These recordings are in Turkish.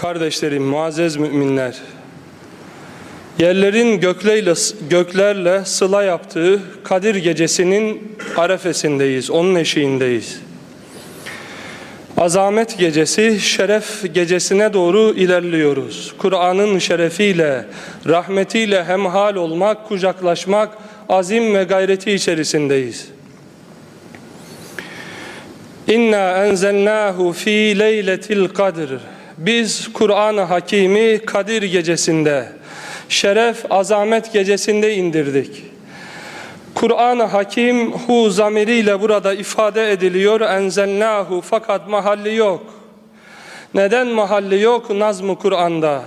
Kardeşlerim, muazzez müminler, yerlerin gökleyle, göklerle sıla yaptığı Kadir gecesinin arefesindeyiz, onun eşiğindeyiz. Azamet gecesi, şeref gecesine doğru ilerliyoruz. Kur'an'ın şerefiyle, rahmetiyle hemhal olmak, kucaklaşmak, azim ve gayreti içerisindeyiz. İnna enzelnahu fi leyletil kadr. Biz Kur'an-ı Hakimi Kadir gecesinde, şeref, azamet gecesinde indirdik. Kur'an-ı Hakim hu zamiriyle burada ifade ediliyor. Enzelnahu fakat mahalli yok. Neden mahalli yok? Nazm-ı Kur'an'da.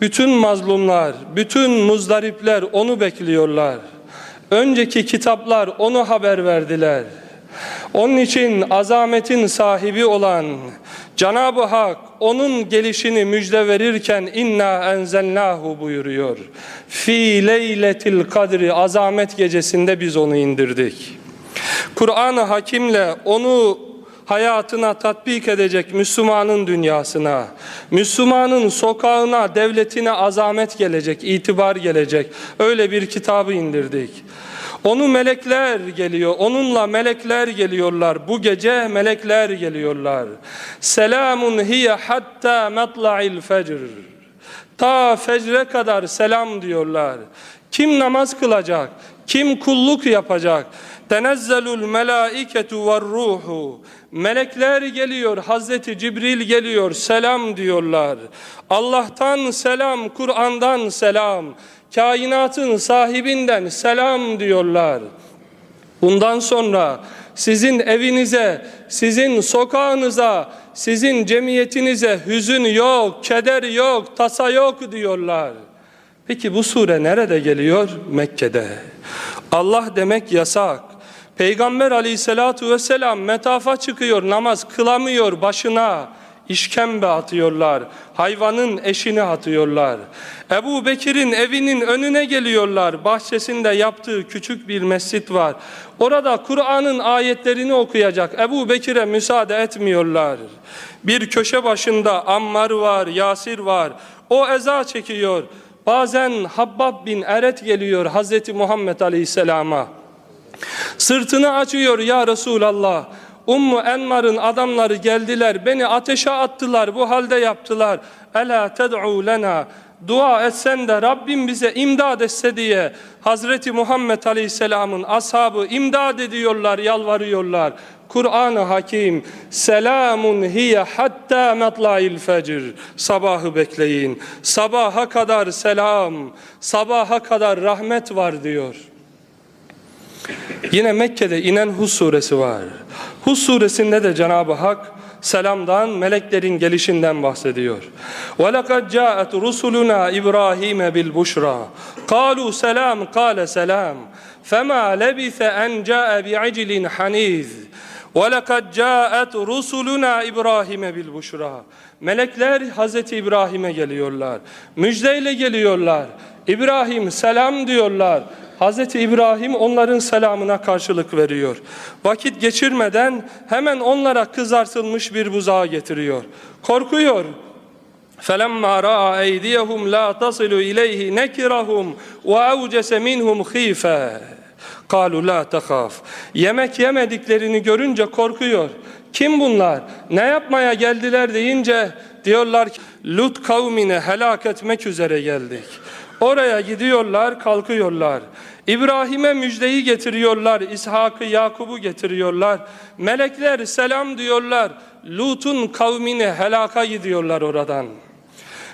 Bütün mazlumlar, bütün muzdaripler onu bekliyorlar. Önceki kitaplar onu haber verdiler. Onun için azametin sahibi olan Cenab-ı Hak onun gelişini müjde verirken inna enzelnahu buyuruyor. Fi leyletil kadri azamet gecesinde biz onu indirdik. Kur'an-ı Hakim'le onu hayatına tatbik edecek Müslümanın dünyasına, Müslümanın sokağına, devletine azamet gelecek, itibar gelecek. Öyle bir kitabı indirdik. Onu melekler geliyor. Onunla melekler geliyorlar. Bu gece melekler geliyorlar. Selamun hiye hatta matla'il fecr. Ta fecre kadar selam diyorlar. Kim namaz kılacak? Kim kulluk yapacak? Tenezzelul melaiketu ve ruhu. Melekler geliyor, Hazreti Cibril geliyor, selam diyorlar. Allah'tan selam, Kur'an'dan selam kainatın sahibinden selam diyorlar. Bundan sonra sizin evinize, sizin sokağınıza, sizin cemiyetinize hüzün yok, keder yok, tasa yok diyorlar. Peki bu sure nerede geliyor? Mekke'de. Allah demek yasak. Peygamber aleyhissalatu vesselam metafa çıkıyor, namaz kılamıyor başına işkembe atıyorlar. Hayvanın eşini atıyorlar. Ebu Bekir'in evinin önüne geliyorlar. Bahçesinde yaptığı küçük bir mescit var. Orada Kur'an'ın ayetlerini okuyacak. Ebu Bekir'e müsaade etmiyorlar. Bir köşe başında Ammar var, Yasir var. O eza çekiyor. Bazen Habbab bin Eret geliyor Hazreti Muhammed Aleyhisselam'a. Sırtını açıyor ya Resulallah. Ummu Enmar'ın adamları geldiler, beni ateşe attılar, bu halde yaptılar. Ela ted'u lena, dua etsen de Rabbim bize imdad etse diye Hazreti Muhammed Aleyhisselam'ın ashabı imdad ediyorlar, yalvarıyorlar. Kur'an-ı Hakim selamun hiye hatta matla'il fecr sabahı bekleyin sabaha kadar selam sabaha kadar rahmet var diyor Yine Mekke'de inen Hud suresi var. Hud suresinde de Cenab-ı Hak selamdan, meleklerin gelişinden bahsediyor. وَلَقَدْ جَاءَتْ رُسُلُنَا إِبْرَاهِيمَ بِالْبُشْرَى قَالُوا سَلَامٌ قَالَ سَلَامٌ فَمَا لَبِثَ أَنْ جَاءَ بِعِجْلٍ حَنِيذٍ وَلَقَدْ جَاءَتْ رُسُلُنَا إِبْرَاهِيمَ بِالْبُشْرَى Melekler Hazreti İbrahim'e geliyorlar. Müjdeyle geliyorlar. İbrahim selam diyorlar. Hazreti İbrahim onların selamına karşılık veriyor. Vakit geçirmeden hemen onlara kızartılmış bir buzağı getiriyor. Korkuyor. فَلَمَّا رَأَى اَيْدِيَهُمْ لَا تَصِلُ اِلَيْهِ نَكِرَهُمْ وَاَوْجَسَ مِنْهُمْ خِيفًا قَالُوا لَا تَخَافْ Yemek yemediklerini görünce korkuyor. Kim bunlar? Ne yapmaya geldiler deyince diyorlar ki Lut kavmini helak etmek üzere geldik. Oraya gidiyorlar, kalkıyorlar. İbrahim'e müjdeyi getiriyorlar, İshak'ı, Yakub'u getiriyorlar. Melekler selam diyorlar. Lut'un kavmini helaka gidiyorlar oradan.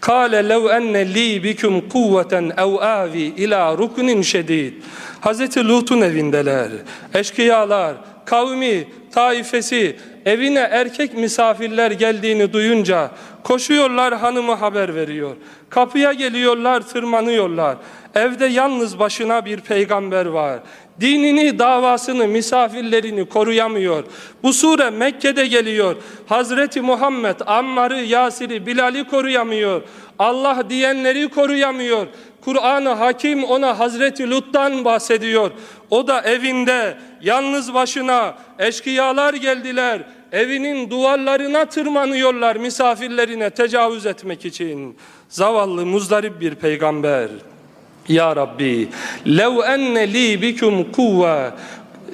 Kale lev enne li bikum kuvveten ev avi ila ruknin şedid. Hazreti Lut'un evindeler. Eşkıyalar, kavmi, taifesi evine erkek misafirler geldiğini duyunca koşuyorlar hanımı haber veriyor. Kapıya geliyorlar tırmanıyorlar. Evde yalnız başına bir peygamber var. Dinini, davasını, misafirlerini koruyamıyor. Bu sure Mekke'de geliyor. Hazreti Muhammed Ammar'ı, Yasir'i, Bilal'i koruyamıyor. Allah diyenleri koruyamıyor. Kur'an-ı Hakim ona Hazreti Lut'tan bahsediyor. O da evinde yalnız başına eşkıyalar geldiler. evinin duvarlarına tırmanıyorlar misafirlerine tecavüz etmek için. Zavallı muzdarip bir peygamber. Ya Rabbi, lev enne li bikum kuvve,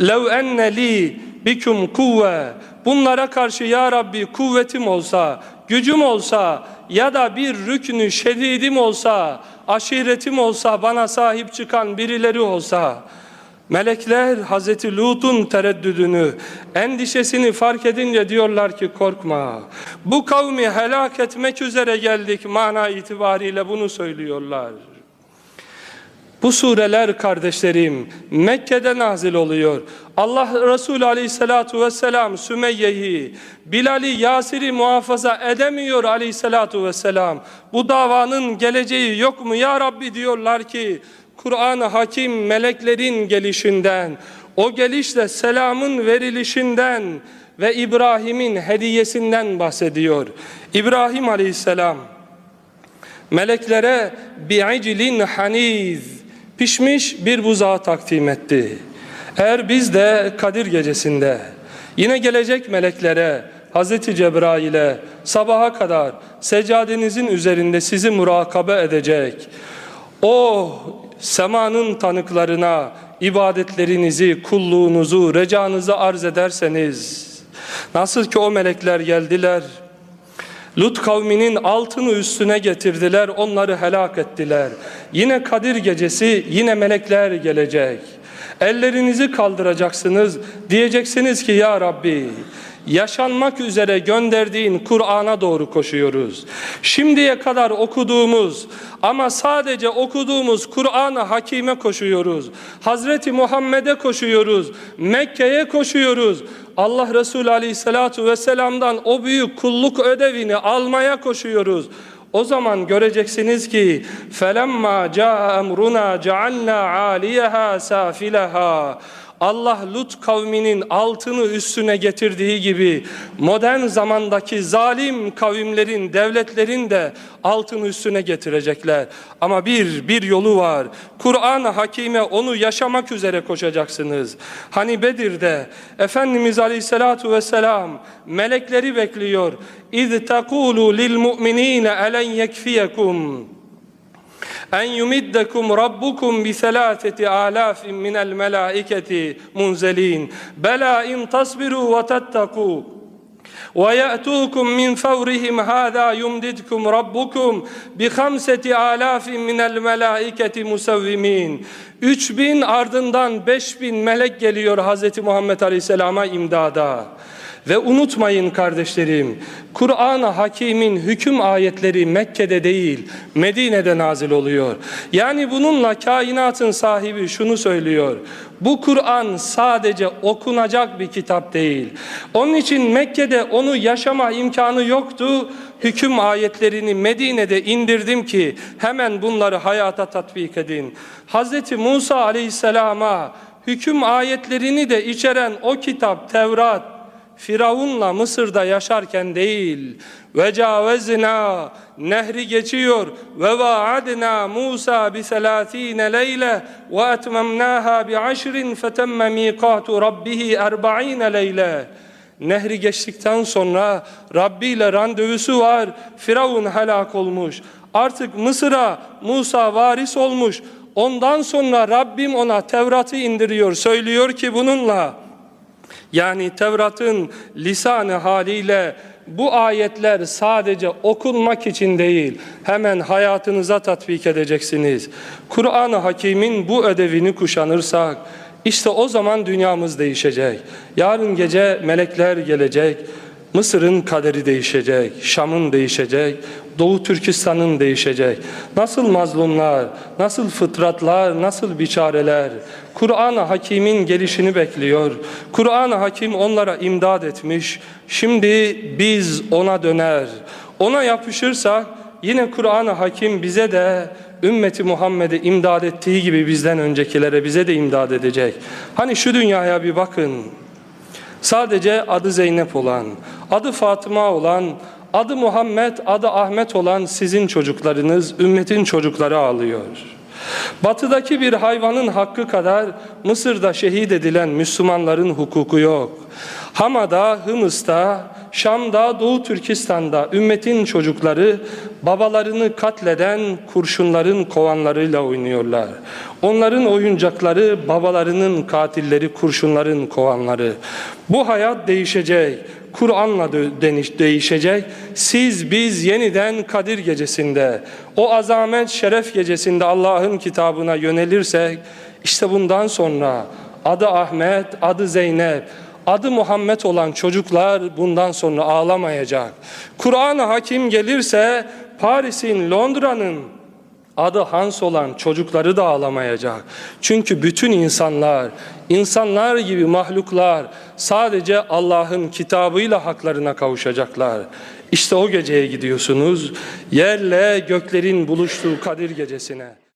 lev enne li bikum kuvve. Bunlara karşı ya Rabbi kuvvetim olsa, gücüm olsa ya da bir rüknü şedidim olsa, aşiretim olsa, bana sahip çıkan birileri olsa, Melekler Hazreti Lut'un tereddüdünü, endişesini fark edince diyorlar ki korkma. Bu kavmi helak etmek üzere geldik mana itibariyle bunu söylüyorlar. Bu sureler kardeşlerim Mekke'de nazil oluyor. Allah Resulü aleyhissalatu vesselam Sümeyye'yi, Bilal'i, Yasir'i muhafaza edemiyor aleyhissalatu vesselam. Bu davanın geleceği yok mu ya Rabbi diyorlar ki Kur'an-ı Hakim meleklerin gelişinden, o gelişle selamın verilişinden ve İbrahim'in hediyesinden bahsediyor. İbrahim aleyhisselam meleklere bi'iclin haniz pişmiş bir buzağı takdim etti. Eğer biz de Kadir gecesinde yine gelecek meleklere Hazreti Cebrail'e sabaha kadar seccadenizin üzerinde sizi murakabe edecek o semanın tanıklarına ibadetlerinizi, kulluğunuzu, recanızı arz ederseniz nasıl ki o melekler geldiler Lut kavminin altını üstüne getirdiler, onları helak ettiler. Yine Kadir gecesi, yine melekler gelecek. Ellerinizi kaldıracaksınız, diyeceksiniz ki ya Rabbi, yaşanmak üzere gönderdiğin Kur'an'a doğru koşuyoruz. Şimdiye kadar okuduğumuz ama sadece okuduğumuz Kur'an'a hakime koşuyoruz. Hazreti Muhammed'e koşuyoruz. Mekke'ye koşuyoruz. Allah Resulü Aleyhisselatü Vesselam'dan o büyük kulluk ödevini almaya koşuyoruz. O zaman göreceksiniz ki felemma caa emruna cealna aliyaha safilaha Allah Lut kavminin altını üstüne getirdiği gibi modern zamandaki zalim kavimlerin, devletlerin de altını üstüne getirecekler. Ama bir, bir yolu var. Kur'an-ı Hakime onu yaşamak üzere koşacaksınız. Hani Bedir'de Efendimiz Aleyhisselatu Vesselam melekleri bekliyor. اِذْ تَقُولُوا لِلْمُؤْمِنِينَ أَلَنْ يَكْفِيَكُمْ en yumiddekum rabbukum bi selaseti alafin minel melaiketi munzelin. Bela in tasbiru ve tettaku ويأتوكم من فورهم هذا يمددكم ربكم بخمسة آلاف من الملائكة مسومين 3000 ardından 5000 melek geliyor Hz. Muhammed Aleyhisselam'a imdada. Ve unutmayın kardeşlerim, Kur'an-ı Hakim'in hüküm ayetleri Mekke'de değil, Medine'de nazil oluyor. Yani bununla kainatın sahibi şunu söylüyor. Bu Kur'an sadece okunacak bir kitap değil. Onun için Mekke'de onu yaşama imkanı yoktu. Hüküm ayetlerini Medine'de indirdim ki hemen bunları hayata tatbik edin. Hz. Musa aleyhisselama hüküm ayetlerini de içeren o kitap Tevrat, Firavun'la Mısır'da yaşarken değil ve cavezna nehri geçiyor ve vaadna Musa bi selatine leyle ve etmemnaha bi aşrin fetemme mikatu rabbihi erba'ine leyle Nehri geçtikten sonra Rabbi ile randevusu var. Firavun helak olmuş. Artık Mısır'a Musa varis olmuş. Ondan sonra Rabbim ona Tevrat'ı indiriyor. Söylüyor ki bununla yani Tevrat'ın lisanı haliyle bu ayetler sadece okunmak için değil, hemen hayatınıza tatbik edeceksiniz. Kur'an-ı Hakim'in bu ödevini kuşanırsak, işte o zaman dünyamız değişecek. Yarın gece melekler gelecek, Mısır'ın kaderi değişecek, Şam'ın değişecek, Doğu Türkistan'ın değişecek. Nasıl mazlumlar, nasıl fıtratlar, nasıl biçareler Kur'an-ı Hakim'in gelişini bekliyor. Kur'an-ı Hakim onlara imdad etmiş. Şimdi biz ona döner. Ona yapışırsak yine Kur'an-ı Hakim bize de ümmeti Muhammed'e imdad ettiği gibi bizden öncekilere bize de imdad edecek. Hani şu dünyaya bir bakın. Sadece adı Zeynep olan, adı Fatıma olan, adı Muhammed, adı Ahmet olan sizin çocuklarınız, ümmetin çocukları ağlıyor. Batıdaki bir hayvanın hakkı kadar Mısır'da şehit edilen Müslümanların hukuku yok. Hama'da, Hımıs'ta, Şam'da, Doğu Türkistan'da ümmetin çocukları babalarını katleden kurşunların kovanlarıyla oynuyorlar. Onların oyuncakları babalarının katilleri kurşunların kovanları. Bu hayat değişecek. Kur'an'la değişecek. Siz biz yeniden Kadir gecesinde o azamet şeref gecesinde Allah'ın kitabına yönelirsek işte bundan sonra adı Ahmet, adı Zeynep, adı Muhammed olan çocuklar bundan sonra ağlamayacak. Kur'an-ı Hakim gelirse Paris'in, Londra'nın adı Hans olan çocukları da ağlamayacak. Çünkü bütün insanlar, insanlar gibi mahluklar sadece Allah'ın kitabıyla haklarına kavuşacaklar. İşte o geceye gidiyorsunuz. Yerle göklerin buluştuğu Kadir gecesine.